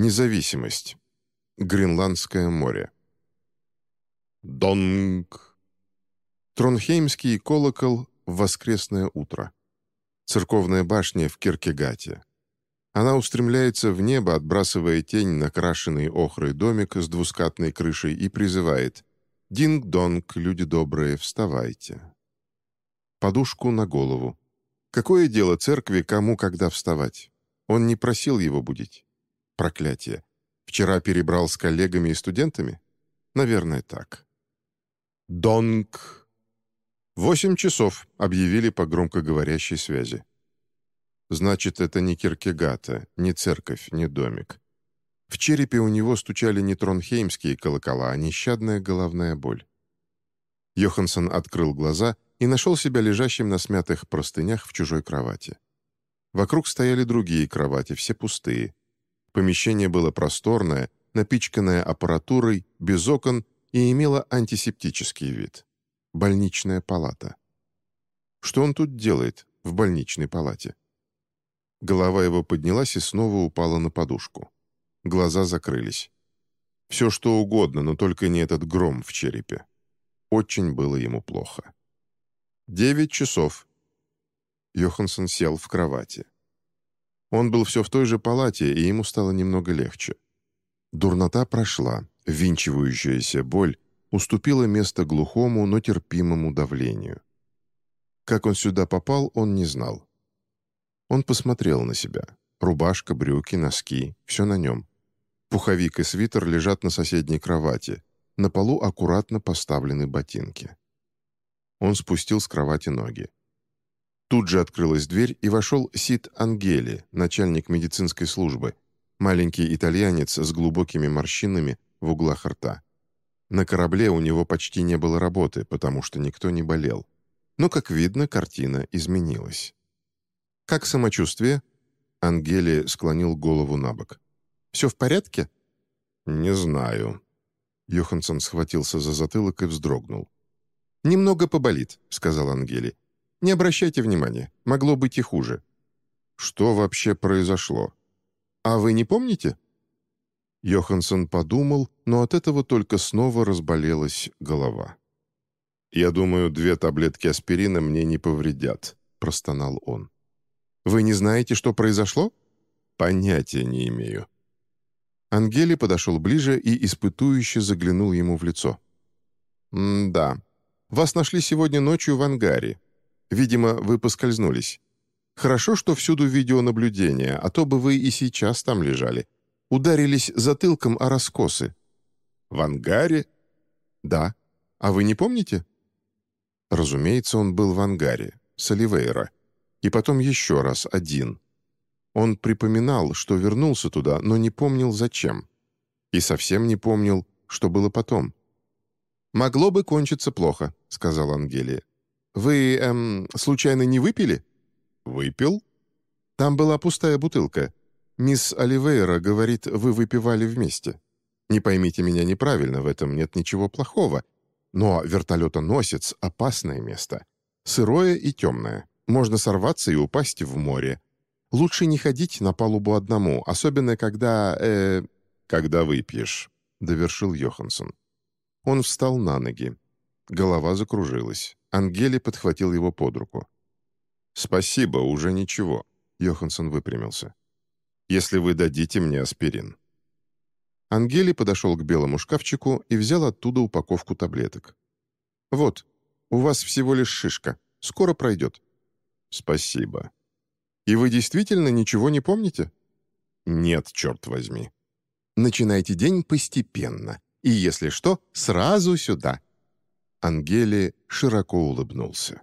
Независимость. Гренландское море. Донг. Тронхеймский колокол воскресное утро. Церковная башня в Киркегате. Она устремляется в небо, отбрасывая тень на крашеный охрой домик с двускатной крышей и призывает «Динг-донг, люди добрые, вставайте». Подушку на голову. Какое дело церкви, кому когда вставать? Он не просил его будить. Проклятие. Вчера перебрал с коллегами и студентами? Наверное, так. Донг. Восемь часов объявили по громкоговорящей связи. Значит, это не Киркегата, не церковь, не домик. В черепе у него стучали не тронхеймские колокола, а нещадная головная боль. Йоханссон открыл глаза и нашел себя лежащим на смятых простынях в чужой кровати. Вокруг стояли другие кровати, все пустые. Помещение было просторное, напичканное аппаратурой, без окон и имело антисептический вид. Больничная палата. Что он тут делает в больничной палате? Голова его поднялась и снова упала на подушку. Глаза закрылись. Все что угодно, но только не этот гром в черепе. Очень было ему плохо. Девять часов. Йоханссон сел в кровати. Он был все в той же палате, и ему стало немного легче. Дурнота прошла, винчивающаяся боль уступила место глухому, но терпимому давлению. Как он сюда попал, он не знал. Он посмотрел на себя. Рубашка, брюки, носки — все на нем. Пуховик и свитер лежат на соседней кровати. На полу аккуратно поставлены ботинки. Он спустил с кровати ноги. Тут же открылась дверь, и вошел Сид Ангели, начальник медицинской службы, маленький итальянец с глубокими морщинами в углах рта. На корабле у него почти не было работы, потому что никто не болел. Но, как видно, картина изменилась. «Как самочувствие?» Ангели склонил голову на бок. «Все в порядке?» «Не знаю». Йоханссон схватился за затылок и вздрогнул. «Немного поболит», — сказал Ангели. «Не обращайте внимания. Могло быть и хуже». «Что вообще произошло?» «А вы не помните?» Йоханссон подумал, но от этого только снова разболелась голова. «Я думаю, две таблетки аспирина мне не повредят», — простонал он. Вы не знаете, что произошло?» «Понятия не имею». Ангели подошел ближе и испытующе заглянул ему в лицо. «Да. Вас нашли сегодня ночью в ангаре. Видимо, вы поскользнулись. Хорошо, что всюду видеонаблюдение, а то бы вы и сейчас там лежали. Ударились затылком о раскосы». «В ангаре?» «Да. А вы не помните?» Разумеется, он был в ангаре, с Оливейра и потом еще раз один. Он припоминал, что вернулся туда, но не помнил зачем. И совсем не помнил, что было потом. «Могло бы кончиться плохо», — сказал Ангелия. «Вы, эм, случайно не выпили?» «Выпил?» «Там была пустая бутылка. Мисс Оливейра говорит, вы выпивали вместе. Не поймите меня неправильно, в этом нет ничего плохого. Но вертолетоносец — опасное место. Сырое и темное. Можно сорваться и упасть в море. Лучше не ходить на палубу одному, особенно когда... Э, когда выпьешь», — довершил Йоханссон. Он встал на ноги. Голова закружилась. Ангели подхватил его под руку. «Спасибо, уже ничего», — Йоханссон выпрямился. «Если вы дадите мне аспирин». Ангели подошел к белому шкафчику и взял оттуда упаковку таблеток. «Вот, у вас всего лишь шишка. Скоро пройдет». «Спасибо». «И вы действительно ничего не помните?» «Нет, черт возьми». «Начинайте день постепенно, и, если что, сразу сюда». Ангели широко улыбнулся.